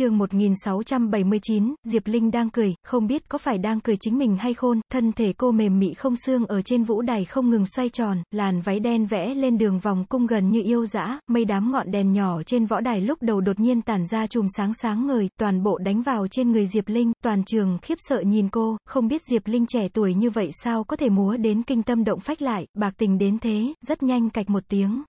chương 1679, Diệp Linh đang cười, không biết có phải đang cười chính mình hay khôn, thân thể cô mềm mị không xương ở trên vũ đài không ngừng xoay tròn, làn váy đen vẽ lên đường vòng cung gần như yêu dã, mây đám ngọn đèn nhỏ trên võ đài lúc đầu đột nhiên tản ra chùm sáng sáng ngời, toàn bộ đánh vào trên người Diệp Linh, toàn trường khiếp sợ nhìn cô, không biết Diệp Linh trẻ tuổi như vậy sao có thể múa đến kinh tâm động phách lại, bạc tình đến thế, rất nhanh cạch một tiếng.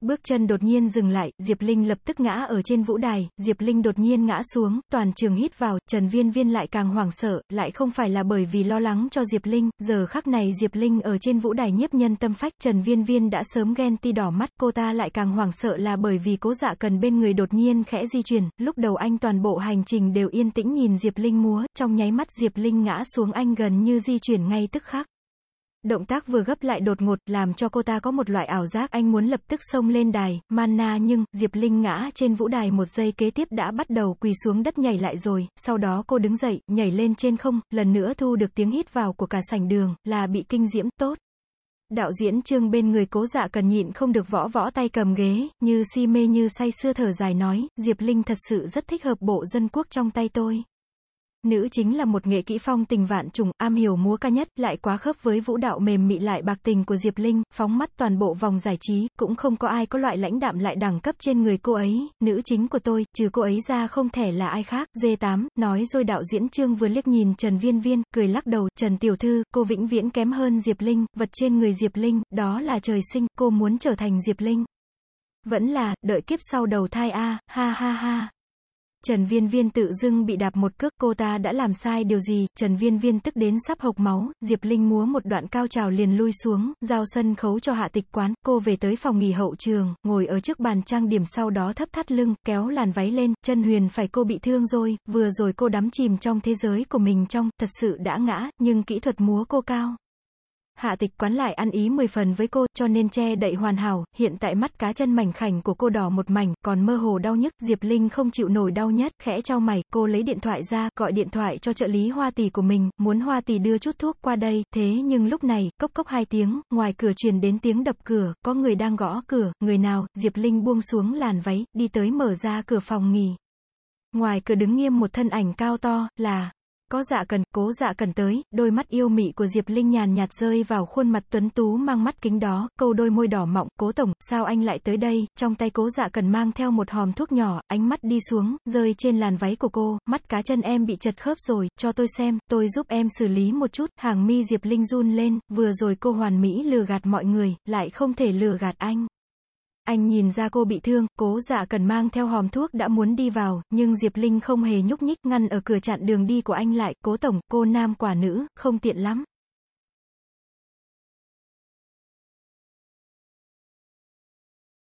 Bước chân đột nhiên dừng lại, Diệp Linh lập tức ngã ở trên vũ đài, Diệp Linh đột nhiên ngã xuống, toàn trường hít vào, Trần Viên Viên lại càng hoảng sợ, lại không phải là bởi vì lo lắng cho Diệp Linh, giờ khắc này Diệp Linh ở trên vũ đài nhiếp nhân tâm phách, Trần Viên Viên đã sớm ghen ti đỏ mắt, cô ta lại càng hoảng sợ là bởi vì cố dạ cần bên người đột nhiên khẽ di chuyển, lúc đầu anh toàn bộ hành trình đều yên tĩnh nhìn Diệp Linh múa, trong nháy mắt Diệp Linh ngã xuống anh gần như di chuyển ngay tức khắc. Động tác vừa gấp lại đột ngột, làm cho cô ta có một loại ảo giác anh muốn lập tức xông lên đài, mana nhưng, Diệp Linh ngã trên vũ đài một giây kế tiếp đã bắt đầu quỳ xuống đất nhảy lại rồi, sau đó cô đứng dậy, nhảy lên trên không, lần nữa thu được tiếng hít vào của cả sảnh đường, là bị kinh diễm, tốt. Đạo diễn trương bên người cố dạ cần nhịn không được võ võ tay cầm ghế, như si mê như say sưa thở dài nói, Diệp Linh thật sự rất thích hợp bộ dân quốc trong tay tôi. Nữ chính là một nghệ kỹ phong tình vạn trùng, am hiểu múa ca nhất, lại quá khớp với vũ đạo mềm mị lại bạc tình của Diệp Linh, phóng mắt toàn bộ vòng giải trí, cũng không có ai có loại lãnh đạm lại đẳng cấp trên người cô ấy, nữ chính của tôi, trừ cô ấy ra không thể là ai khác, D8, nói rồi đạo diễn Trương vừa liếc nhìn Trần Viên Viên, cười lắc đầu, Trần Tiểu Thư, cô vĩnh viễn kém hơn Diệp Linh, vật trên người Diệp Linh, đó là trời sinh, cô muốn trở thành Diệp Linh. Vẫn là, đợi kiếp sau đầu thai a, ha ha ha. Trần Viên Viên tự dưng bị đạp một cước, cô ta đã làm sai điều gì, Trần Viên Viên tức đến sắp hộc máu, Diệp Linh múa một đoạn cao trào liền lui xuống, giao sân khấu cho hạ tịch quán, cô về tới phòng nghỉ hậu trường, ngồi ở trước bàn trang điểm sau đó thấp thắt lưng, kéo làn váy lên, chân huyền phải cô bị thương rồi, vừa rồi cô đắm chìm trong thế giới của mình trong, thật sự đã ngã, nhưng kỹ thuật múa cô cao. Hạ tịch quán lại ăn ý 10 phần với cô, cho nên che đậy hoàn hảo, hiện tại mắt cá chân mảnh khảnh của cô đỏ một mảnh, còn mơ hồ đau nhức, Diệp Linh không chịu nổi đau nhất, khẽ trao mày, cô lấy điện thoại ra, gọi điện thoại cho trợ lý Hoa Tỷ của mình, muốn Hoa Tỷ đưa chút thuốc qua đây, thế nhưng lúc này, cốc cốc hai tiếng, ngoài cửa truyền đến tiếng đập cửa, có người đang gõ cửa, người nào, Diệp Linh buông xuống làn váy, đi tới mở ra cửa phòng nghỉ. Ngoài cửa đứng nghiêm một thân ảnh cao to, là, có dạ cần, cố dạ cần tới, đôi mắt yêu mị của Diệp Linh nhàn nhạt rơi vào khuôn mặt tuấn tú mang mắt kính đó, câu đôi môi đỏ mọng, cố tổng, sao anh lại tới đây, trong tay cố dạ cần mang theo một hòm thuốc nhỏ, ánh mắt đi xuống, rơi trên làn váy của cô, mắt cá chân em bị chật khớp rồi, cho tôi xem, tôi giúp em xử lý một chút, hàng mi Diệp Linh run lên, vừa rồi cô hoàn mỹ lừa gạt mọi người, lại không thể lừa gạt anh. Anh nhìn ra cô bị thương, cố dạ cần mang theo hòm thuốc đã muốn đi vào, nhưng Diệp Linh không hề nhúc nhích ngăn ở cửa chặn đường đi của anh lại, cố tổng, cô nam quả nữ, không tiện lắm.